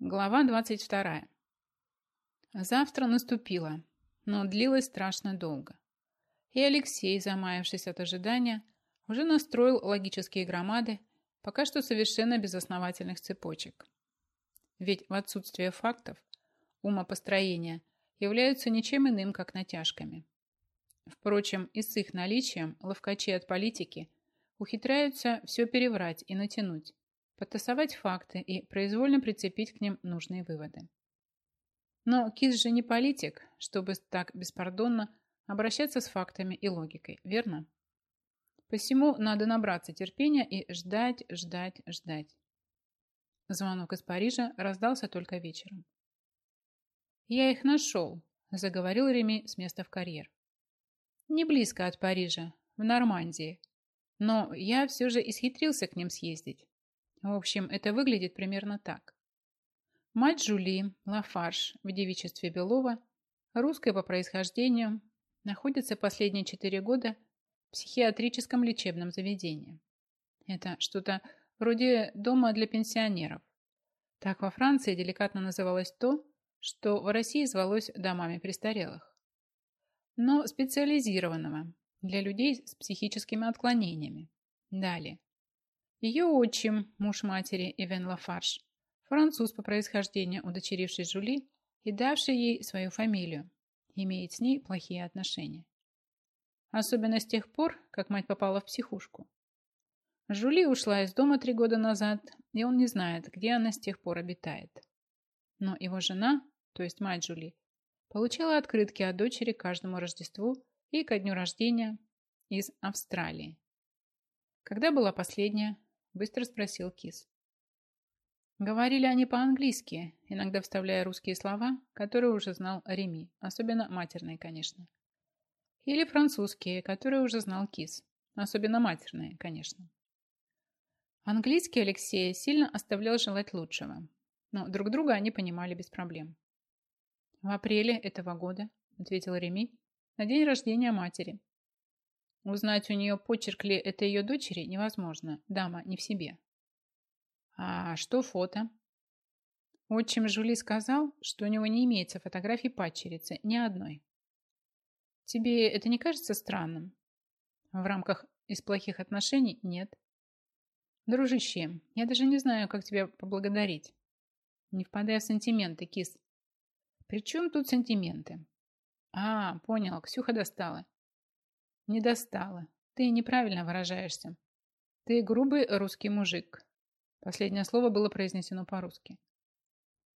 Глава 22. Завтра наступило, но длилось страшно долго. И Алексей, замаявшись от ожидания, уже настроил логические громады, пока что совершенно безосновательных цепочек. Ведь в отсутствие фактов умопостроения являются ничем иным, как натяжками. Впрочем, и с их наличием ловкачи от политики ухитряются все переврать и натянуть, потасовать факты и произвольно прицепить к ним нужные выводы. Но Кис же не политик, чтобы так беспардонно обращаться с фактами и логикой, верно? Посему надо набраться терпения и ждать, ждать, ждать. Звонок из Парижа раздался только вечером. «Я их нашел», – заговорил Реми с места в карьер. «Не близко от Парижа, в Нормандии. Но я все же исхитрился к ним съездить. В общем, это выглядит примерно так. Мать Жули, Лафарш, в девичестве Белова, русская по происхождению, находится последние четыре года в психиатрическом лечебном заведении. Это что-то вроде дома для пенсионеров. Так во Франции деликатно называлось то, что в России звалось домами престарелых. Но специализированного для людей с психическими отклонениями. Далее. Ее отчим, муж матери Ивен Лафарш, француз по происхождению, удочеривший Жули и давший ей свою фамилию, имеет с ней плохие отношения. Особенно с тех пор, как мать попала в психушку. Жули ушла из дома три года назад, и он не знает, где она с тех пор обитает. Но его жена, то есть мать Жули, получала открытки от дочери каждому Рождеству и ко дню рождения из Австралии. Когда была последняя, Быстро спросил Кис. Говорили они по-английски, иногда вставляя русские слова, которые уже знал Реми, особенно матерные, конечно. Или французские, которые уже знал Кис, особенно матерные, конечно. Английский Алексея сильно оставлял желать лучшего, но друг друга они понимали без проблем. «В апреле этого года», — ответил Реми, — «на день рождения матери. Узнать у нее, почерк ли это ее дочери, невозможно. Дама не в себе. А что фото? Отчим Жули сказал, что у него не имеется фотографий падчерицы, ни одной. Тебе это не кажется странным? В рамках из плохих отношений нет. Дружище, я даже не знаю, как тебя поблагодарить. Не впадая в сантименты, кис. При чем тут сантименты? А, понял, Ксюха достала. Не достала. Ты неправильно выражаешься. Ты грубый русский мужик. Последнее слово было произнесено по-русски.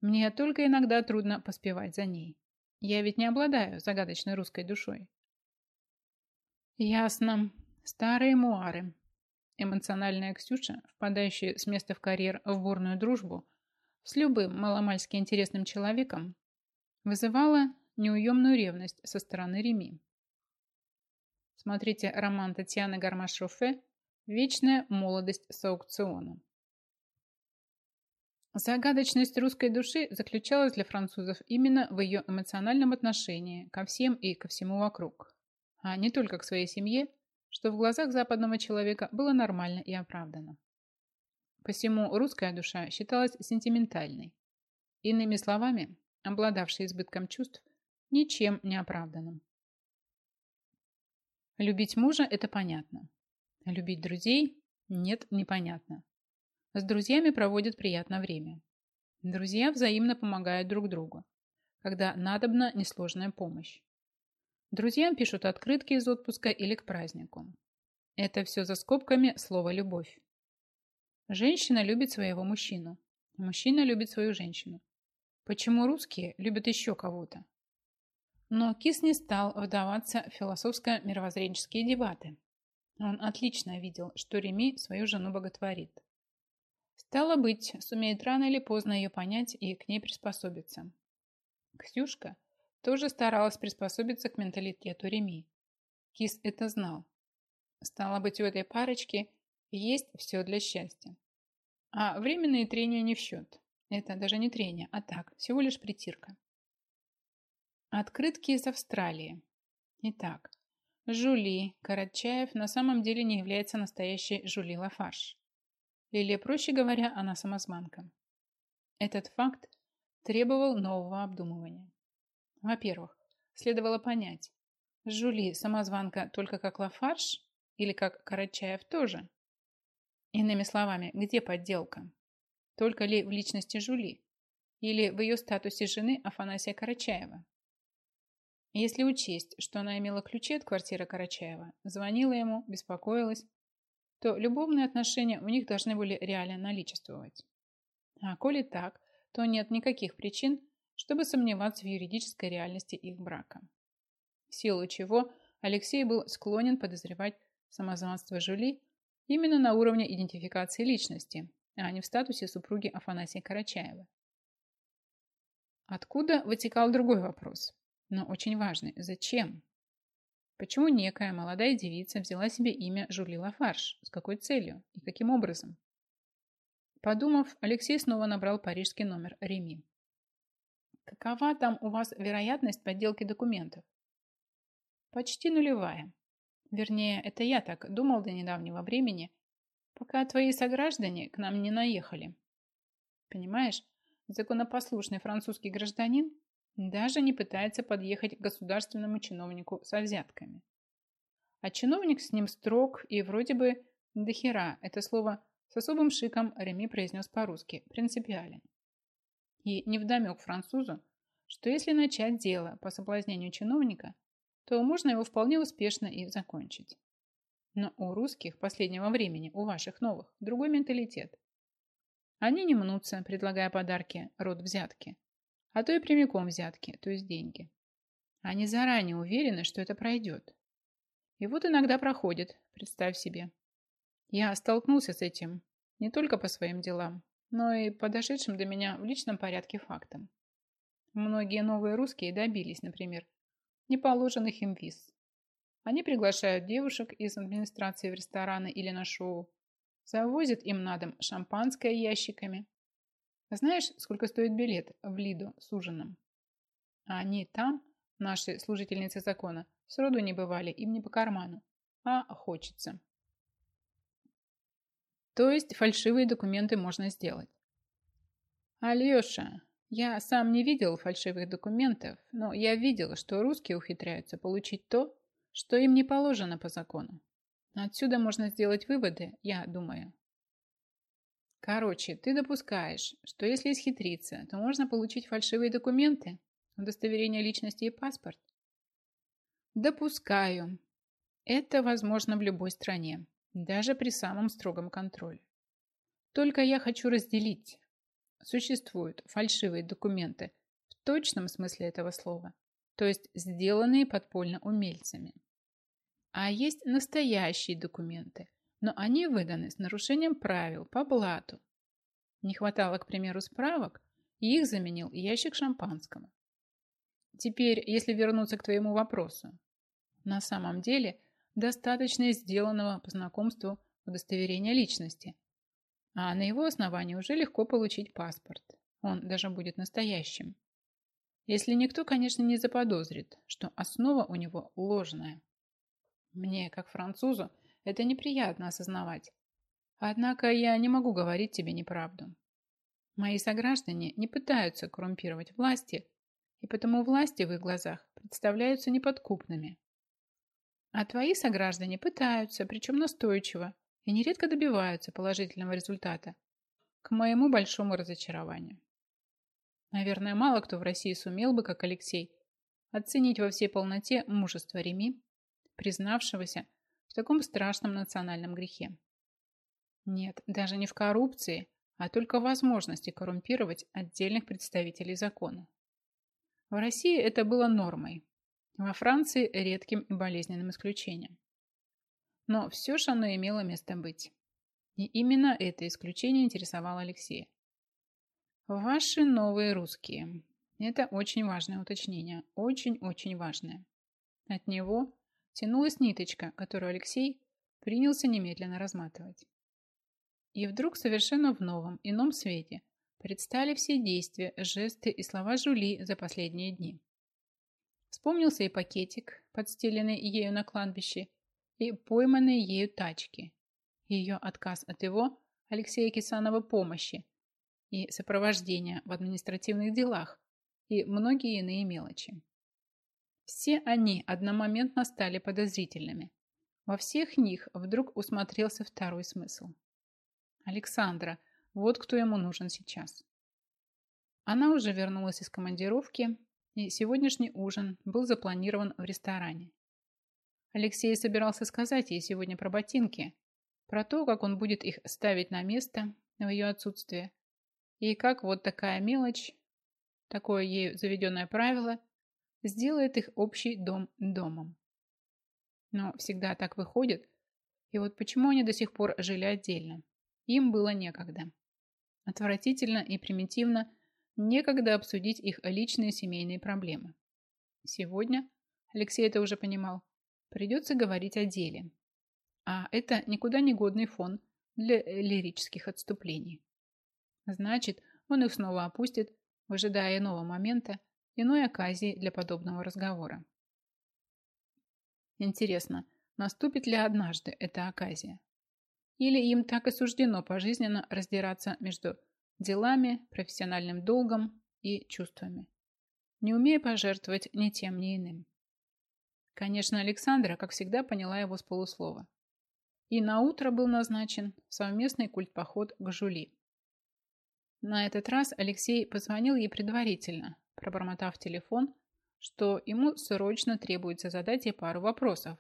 Мне только иногда трудно поспевать за ней. Я ведь не обладаю загадочной русской душой. Ясно. Старые муары. Эмоциональная Ксюша, впадающая с места в карьер в бурную дружбу с любым маломальски интересным человеком, вызывала неуемную ревность со стороны Реми. Смотрите роман Татьяны Гармаш-Шофе «Вечная молодость с аукциона». Загадочность русской души заключалась для французов именно в ее эмоциональном отношении ко всем и ко всему вокруг, а не только к своей семье, что в глазах западного человека было нормально и оправдано. Посему русская душа считалась сентиментальной, иными словами, обладавшей избытком чувств, ничем не оправданным. Любить мужа – это понятно. Любить друзей – нет, непонятно. С друзьями проводят приятное время. Друзья взаимно помогают друг другу, когда надобна несложная помощь. Друзьям пишут открытки из отпуска или к празднику. Это все за скобками слова «любовь». Женщина любит своего мужчину. Мужчина любит свою женщину. Почему русские любят еще кого-то? Но Кис не стал вдаваться в философско-мировоззренческие дебаты. Он отлично видел, что Реми свою жену боготворит. Стало быть, сумеет рано или поздно ее понять и к ней приспособиться. Ксюшка тоже старалась приспособиться к менталитету Реми. Кис это знал. Стало быть, у этой парочки есть все для счастья. А временные трения не в счет. Это даже не трение, а так, всего лишь притирка. Открытки из Австралии. Итак, Жули Карачаев на самом деле не является настоящей Жули Лафарш. Или, проще говоря, она самозванка. Этот факт требовал нового обдумывания. Во-первых, следовало понять, Жули самозванка только как Лафарш или как Карачаев тоже? Иными словами, где подделка? Только ли в личности Жули? Или в ее статусе жены Афанасия Карачаева? Если учесть, что она имела ключи от квартиры Карачаева, звонила ему, беспокоилась, то любовные отношения у них должны были реально наличествовать. А коли так, то нет никаких причин, чтобы сомневаться в юридической реальности их брака. В силу чего Алексей был склонен подозревать самозванство Жюли именно на уровне идентификации личности, а не в статусе супруги Афанасия Карачаева. Откуда вытекал другой вопрос, но очень важный. Зачем? Почему некая молодая девица взяла себе имя Жули Лафарш? С какой целью и каким образом? Подумав, Алексей снова набрал парижский номер Реми. Какова там у вас вероятность подделки документов? Почти нулевая. Вернее, это я так думал до недавнего времени, пока твои сограждане к нам не наехали. Понимаешь, законопослушный французский гражданин даже не пытается подъехать к государственному чиновнику со взятками. А чиновник с ним строг и вроде бы дохера, это слово с особым шиком Реми произнес по-русски, принципиален. И невдомек французу, что если начать дело по соблазнению чиновника, то можно его вполне успешно и закончить. Но у русских последнего времени, у ваших новых, другой менталитет. Они не мнутся, предлагая подарки, род взятки а то и прямиком взятки, то есть деньги. Они заранее уверены, что это пройдет. И вот иногда проходит, представь себе. Я столкнулся с этим не только по своим делам, но и по дошедшим до меня в личном порядке фактам. Многие новые русские добились, например, неположенных им виз. Они приглашают девушек из администрации в рестораны или на шоу, завозят им на дом шампанское ящиками, знаешь, сколько стоит билет в Лиду с ужином? А они там, наши служительницы закона, сроду не бывали, им не по карману. А хочется. То есть фальшивые документы можно сделать. Алеша, я сам не видел фальшивых документов, но я видел, что русские ухитряются получить то, что им не положено по закону. Отсюда можно сделать выводы, я думаю. Короче, ты допускаешь, что если исхитриться, то можно получить фальшивые документы, удостоверение личности и паспорт? Допускаю. Это возможно в любой стране, даже при самом строгом контроле. Только я хочу разделить. Существуют фальшивые документы в точном смысле этого слова, то есть сделанные подпольно умельцами. А есть настоящие документы – но они выданы с нарушением правил по блату. Не хватало, к примеру, справок, и их заменил ящик шампанского. Теперь, если вернуться к твоему вопросу. На самом деле, достаточно сделанного по знакомству удостоверения личности, а на его основании уже легко получить паспорт. Он даже будет настоящим. Если никто, конечно, не заподозрит, что основа у него ложная. Мне, как французу, это неприятно осознавать. Однако я не могу говорить тебе неправду. Мои сограждане не пытаются коррумпировать власти, и потому власти в их глазах представляются неподкупными. А твои сограждане пытаются, причем настойчиво, и нередко добиваются положительного результата, к моему большому разочарованию. Наверное, мало кто в России сумел бы, как Алексей, оценить во всей полноте мужество Реми, признавшегося в таком страшном национальном грехе. Нет, даже не в коррупции, а только в возможности коррумпировать отдельных представителей закона. В России это было нормой, во Франции редким и болезненным исключением. Но все же оно имело место быть. И именно это исключение интересовало Алексея. Ваши новые русские. Это очень важное уточнение. Очень-очень важное. От него тянулась ниточка, которую Алексей принялся немедленно разматывать. И вдруг совершенно в новом, ином свете предстали все действия, жесты и слова Жули за последние дни. Вспомнился и пакетик, подстеленный ею на кладбище, и пойманные ею тачки, ее отказ от его, Алексея Кисанова, помощи, и сопровождения в административных делах и многие иные мелочи. Все они одномоментно стали подозрительными. Во всех них вдруг усмотрелся второй смысл. Александра, вот кто ему нужен сейчас. Она уже вернулась из командировки, и сегодняшний ужин был запланирован в ресторане. Алексей собирался сказать ей сегодня про ботинки, про то, как он будет их ставить на место в ее отсутствие, и как вот такая мелочь, такое ею заведенное правило, сделает их общий дом домом. Но всегда так выходит, и вот почему они до сих пор жили отдельно. Им было некогда. Отвратительно и примитивно некогда обсудить их личные семейные проблемы. Сегодня, Алексей это уже понимал, придется говорить о деле. А это никуда не годный фон для лирических отступлений. Значит, он их снова опустит, выжидая иного момента, иной оказии для подобного разговора. Интересно, наступит ли однажды эта оказия? Или им так и суждено пожизненно раздираться между делами, профессиональным долгом и чувствами, не умея пожертвовать ни тем, ни иным? Конечно, Александра, как всегда, поняла его с полуслова. И на утро был назначен совместный культпоход к Жули. На этот раз Алексей позвонил ей предварительно, пробормотав телефон, что ему срочно требуется задать ей пару вопросов,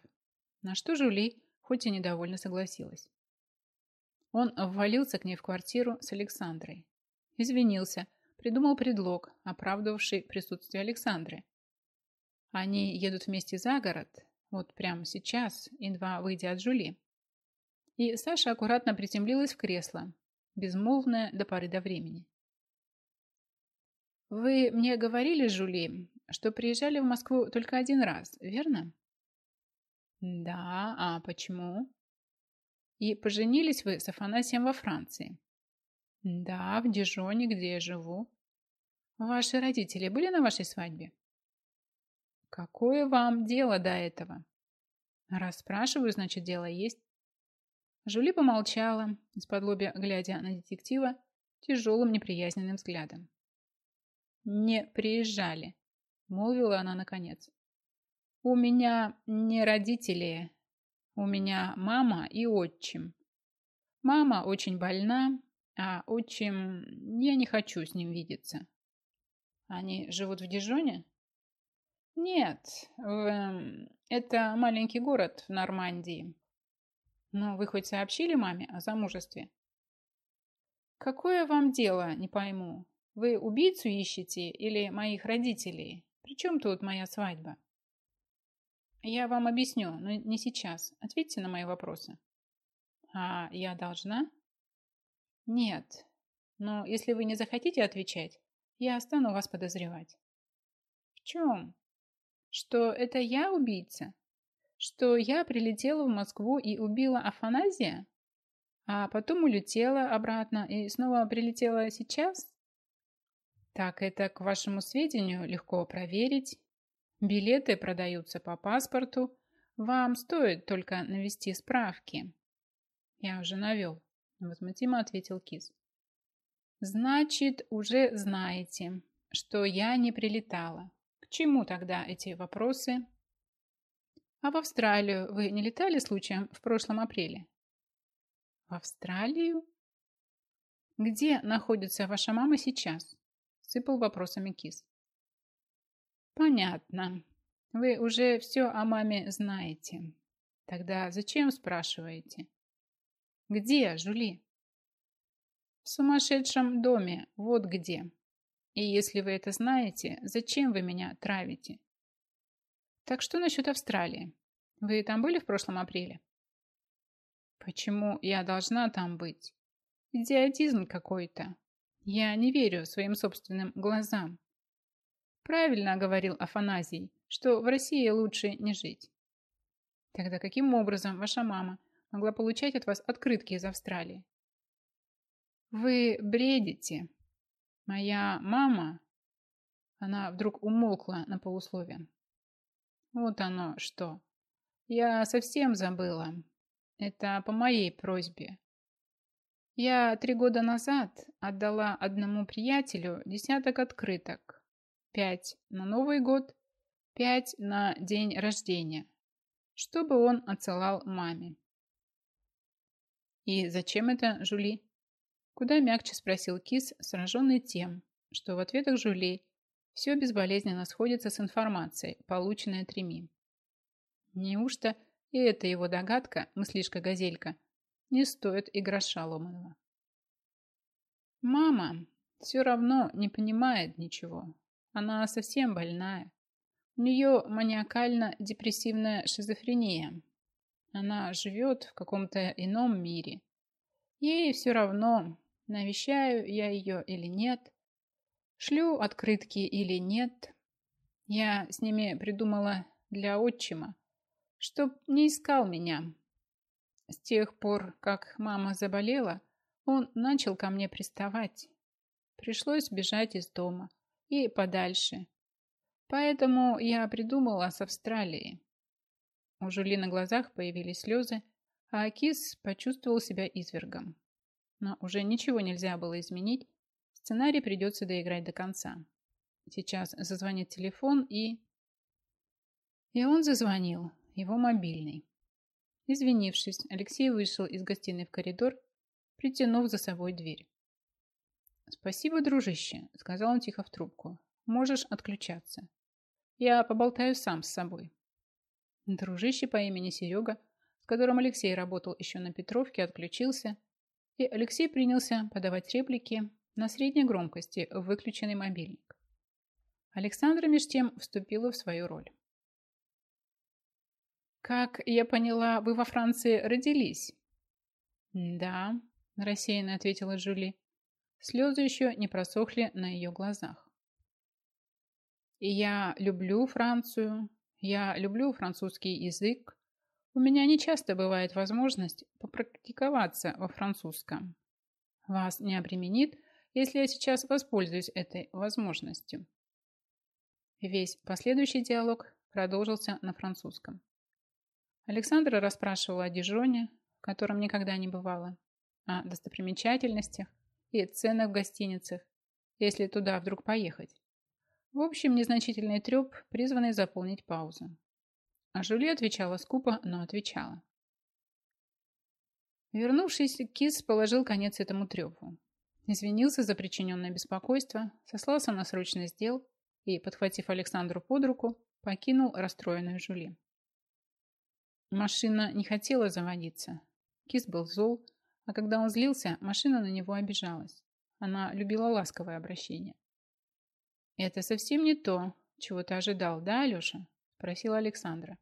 на что Жули хоть и недовольно согласилась. Он ввалился к ней в квартиру с Александрой. Извинился, придумал предлог, оправдывавший присутствие Александры. Они едут вместе за город, вот прямо сейчас, едва выйдя от Жули. И Саша аккуратно приземлилась в кресло, безмолвная до поры до времени. «Вы мне говорили, Жули, что приезжали в Москву только один раз, верно?» «Да, а почему?» «И поженились вы с Афанасием во Франции?» «Да, в Дижоне, где я живу». «Ваши родители были на вашей свадьбе?» «Какое вам дело до этого?» «Раз спрашиваю, значит, дело есть». Жули помолчала, из-под глядя на детектива тяжелым неприязненным взглядом. «Не приезжали», — молвила она наконец. «У меня не родители, у меня мама и отчим. Мама очень больна, а отчим... Я не хочу с ним видеться». «Они живут в Дижоне?» «Нет, в... Эм, это маленький город в Нормандии. Но вы хоть сообщили маме о замужестве? Какое вам дело, не пойму. Вы убийцу ищете или моих родителей? Причем тут моя свадьба? Я вам объясню, но не сейчас. Ответьте на мои вопросы. А я должна? Нет. Но если вы не захотите отвечать, я стану вас подозревать. В чем? Что это я убийца? что я прилетела в Москву и убила Афаназия, а потом улетела обратно и снова прилетела сейчас? Так это, к вашему сведению, легко проверить. Билеты продаются по паспорту. Вам стоит только навести справки. Я уже навел, возмутимо ответил Кис. Значит, уже знаете, что я не прилетала. К чему тогда эти вопросы? А в Австралию вы не летали случаем в прошлом апреле? В Австралию? Где находится ваша мама сейчас? Сыпал вопросами кис. Понятно. Вы уже все о маме знаете. Тогда зачем спрашиваете? Где, Жули? В сумасшедшем доме, вот где. И если вы это знаете, зачем вы меня травите? Так что насчет Австралии? Вы там были в прошлом апреле? Почему я должна там быть? Идиотизм какой-то. Я не верю своим собственным глазам. Правильно говорил Афаназий, что в России лучше не жить. Тогда каким образом ваша мама могла получать от вас открытки из Австралии? Вы бредите. Моя мама... Она вдруг умолкла на полусловие. Вот оно что. Я совсем забыла. Это по моей просьбе. Я три года назад отдала одному приятелю десяток открыток. Пять на Новый год, пять на день рождения, чтобы он отсылал маме. «И зачем это, Жули?» Куда мягче спросил Кис, сраженный тем, что в ответах Жули все безболезненно сходится с информацией, полученной от Реми. Неужто и эта его догадка, мыслишка-газелька, не стоит и гроша ломаного? Мама все равно не понимает ничего. Она совсем больная. У нее маниакально-депрессивная шизофрения. Она живет в каком-то ином мире. Ей все равно, навещаю я ее или нет, шлю открытки или нет. Я с ними придумала для отчима, чтоб не искал меня. С тех пор, как мама заболела, он начал ко мне приставать. Пришлось бежать из дома и подальше. Поэтому я придумала с Австралии. У Жули на глазах появились слезы, а Акис почувствовал себя извергом. Но уже ничего нельзя было изменить, сценарий придется доиграть до конца. Сейчас зазвонит телефон и... И он зазвонил, его мобильный. Извинившись, Алексей вышел из гостиной в коридор, притянув за собой дверь. «Спасибо, дружище», — сказал он тихо в трубку. «Можешь отключаться. Я поболтаю сам с собой». Дружище по имени Серега, с которым Алексей работал еще на Петровке, отключился, и Алексей принялся подавать реплики на средней громкости в выключенный мобильник. Александра меж тем вступила в свою роль. «Как я поняла, вы во Франции родились?» «Да», – рассеянно ответила Жюли. Слезы еще не просохли на ее глазах. «И я люблю Францию, я люблю французский язык. У меня не часто бывает возможность попрактиковаться во французском. Вас не обременит, если я сейчас воспользуюсь этой возможностью». Весь последующий диалог продолжился на французском. Александра расспрашивала о Дижоне, в котором никогда не бывало, о достопримечательностях и ценах в гостиницах, если туда вдруг поехать. В общем, незначительный треп, призванный заполнить паузу. А Жюли отвечала скупо, но отвечала. Вернувшись, Кис положил конец этому трепу. Извинился за причиненное беспокойство, сослался на срочность дел и, подхватив Александру под руку, покинул расстроенную Жюли. Машина не хотела заводиться. Кис был зол, а когда он злился, машина на него обижалась. Она любила ласковое обращение. «Это совсем не то, чего ты ожидал, да, Алеша?» – спросила Александра.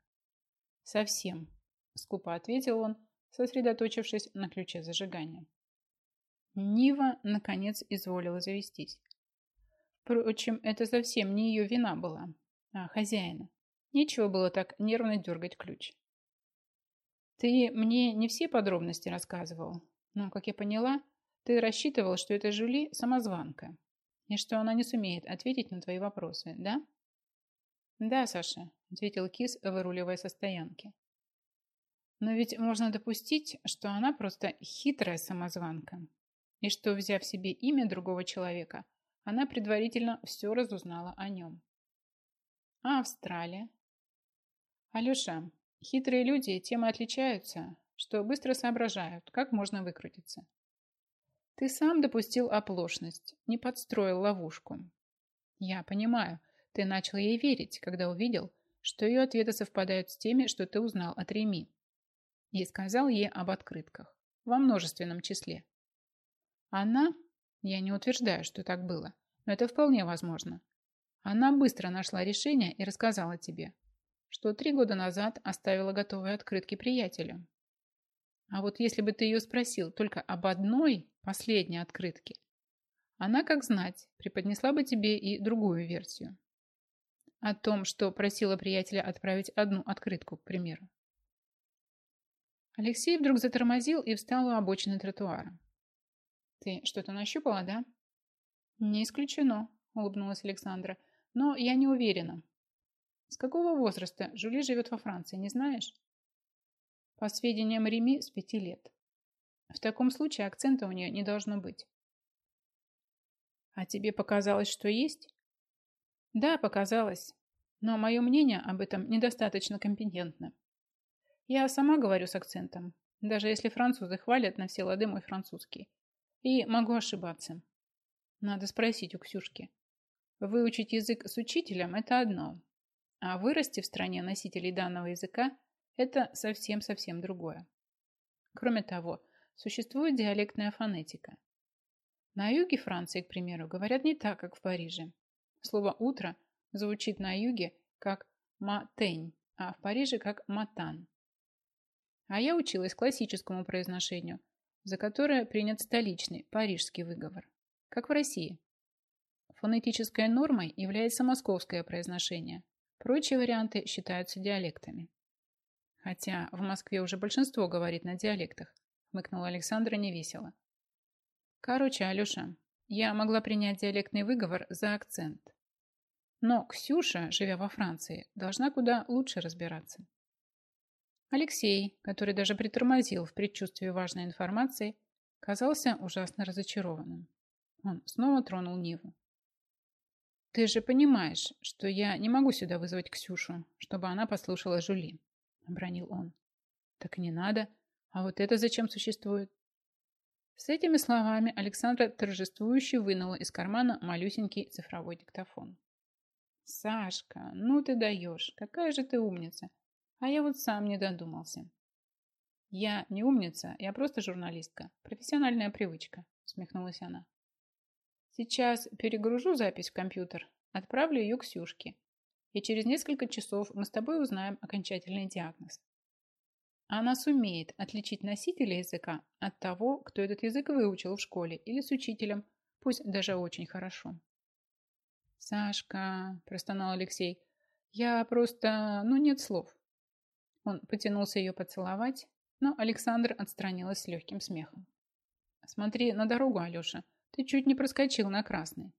«Совсем», – скупо ответил он, сосредоточившись на ключе зажигания. Нива, наконец, изволила завестись. Впрочем, это совсем не ее вина была, а хозяина. Нечего было так нервно дергать ключ. Ты мне не все подробности рассказывал, но, как я поняла, ты рассчитывал, что это Жюли самозванка, и что она не сумеет ответить на твои вопросы, да? Да, Саша, ответил Кис, выруливая со стоянки. Но ведь можно допустить, что она просто хитрая самозванка, и что, взяв себе имя другого человека, она предварительно все разузнала о нем. А Австралия? Алеша, Хитрые люди тем и отличаются, что быстро соображают, как можно выкрутиться. Ты сам допустил оплошность, не подстроил ловушку. Я понимаю, ты начал ей верить, когда увидел, что ее ответы совпадают с теми, что ты узнал от Реми. И сказал ей об открытках, во множественном числе. Она, я не утверждаю, что так было, но это вполне возможно. Она быстро нашла решение и рассказала тебе, что три года назад оставила готовые открытки приятелю. А вот если бы ты ее спросил только об одной последней открытке, она, как знать, преподнесла бы тебе и другую версию. О том, что просила приятеля отправить одну открытку, к примеру. Алексей вдруг затормозил и встал у обочины тротуара. «Ты что-то нащупала, да?» «Не исключено», — улыбнулась Александра. «Но я не уверена. С какого возраста Жюли живет во Франции, не знаешь? По сведениям Реми, с пяти лет. В таком случае акцента у нее не должно быть. А тебе показалось, что есть? Да, показалось. Но мое мнение об этом недостаточно компетентно. Я сама говорю с акцентом, даже если французы хвалят на все лады мой французский. И могу ошибаться. Надо спросить у Ксюшки. Выучить язык с учителем – это одно, а вырасти в стране носителей данного языка – это совсем-совсем другое. Кроме того, существует диалектная фонетика. На юге Франции, к примеру, говорят не так, как в Париже. Слово «утро» звучит на юге как «матень», а в Париже как «матан». А я училась классическому произношению, за которое принят столичный, парижский выговор, как в России. Фонетической нормой является московское произношение. Прочие варианты считаются диалектами. Хотя в Москве уже большинство говорит на диалектах, хмыкнула Александра невесело. Короче, Алеша, я могла принять диалектный выговор за акцент. Но Ксюша, живя во Франции, должна куда лучше разбираться. Алексей, который даже притормозил в предчувствии важной информации, казался ужасно разочарованным. Он снова тронул Ниву. «Ты же понимаешь, что я не могу сюда вызвать Ксюшу, чтобы она послушала Жули», — обронил он. «Так не надо. А вот это зачем существует?» С этими словами Александра торжествующе вынула из кармана малюсенький цифровой диктофон. «Сашка, ну ты даешь! Какая же ты умница! А я вот сам не додумался». «Я не умница, я просто журналистка. Профессиональная привычка», — усмехнулась она. Сейчас перегружу запись в компьютер, отправлю ее к Сюшке. И через несколько часов мы с тобой узнаем окончательный диагноз. Она сумеет отличить носителя языка от того, кто этот язык выучил в школе или с учителем, пусть даже очень хорошо. «Сашка», – простонал Алексей, – «я просто... ну нет слов». Он потянулся ее поцеловать, но Александр отстранилась с легким смехом. «Смотри на дорогу, Алеша. Ты чуть не проскочил на красный.